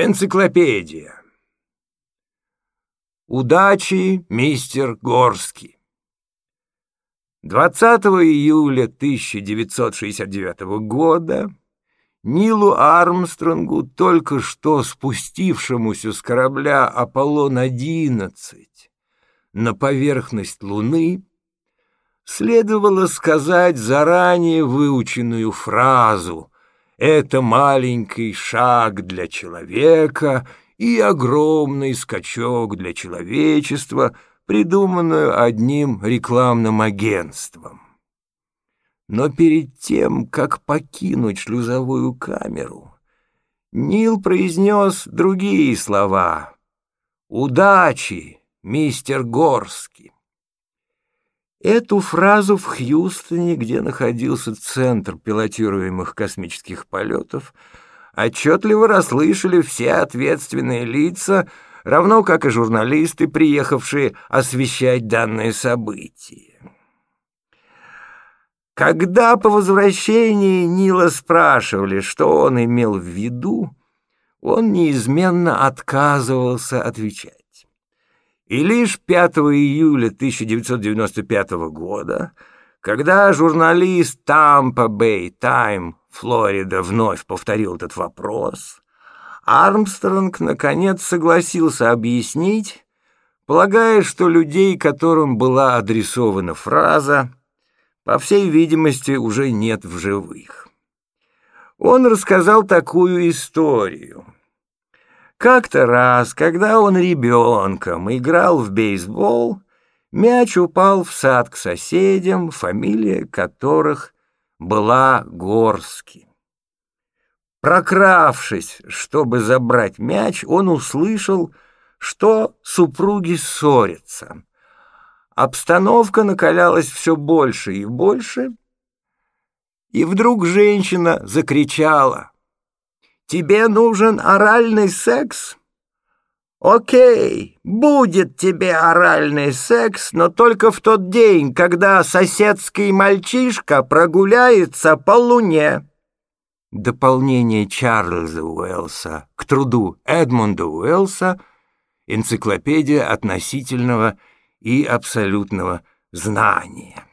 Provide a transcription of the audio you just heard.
Энциклопедия. Удачи, мистер Горский. 20 июля 1969 года Нилу Армстронгу, только что спустившемуся с корабля «Аполлон-11» на поверхность Луны, следовало сказать заранее выученную фразу «Это маленький шаг для человека и огромный скачок для человечества», придуманную одним рекламным агентством. Но перед тем, как покинуть шлюзовую камеру, Нил произнес другие слова. «Удачи, мистер Горский!» Эту фразу в Хьюстоне, где находился центр пилотируемых космических полетов, отчетливо расслышали все ответственные лица, равно как и журналисты, приехавшие освещать данное событие. Когда по возвращении Нила спрашивали, что он имел в виду, он неизменно отказывался отвечать. И лишь 5 июля 1995 года, когда журналист Tampa Bay Time, Флорида, вновь повторил этот вопрос, Армстронг наконец согласился объяснить, полагая, что людей, которым была адресована фраза, по всей видимости, уже нет в живых. Он рассказал такую историю — как-то раз, когда он ребенком играл в бейсбол, мяч упал в сад к соседям, фамилия которых была Горский. Прокравшись, чтобы забрать мяч, он услышал, что супруги ссорятся. Обстановка накалялась все больше и больше, и вдруг женщина закричала — Тебе нужен оральный секс? Окей, будет тебе оральный секс, но только в тот день, когда соседский мальчишка прогуляется по луне. Дополнение Чарльза Уэллса к труду Эдмунда Уэллса «Энциклопедия относительного и абсолютного знания».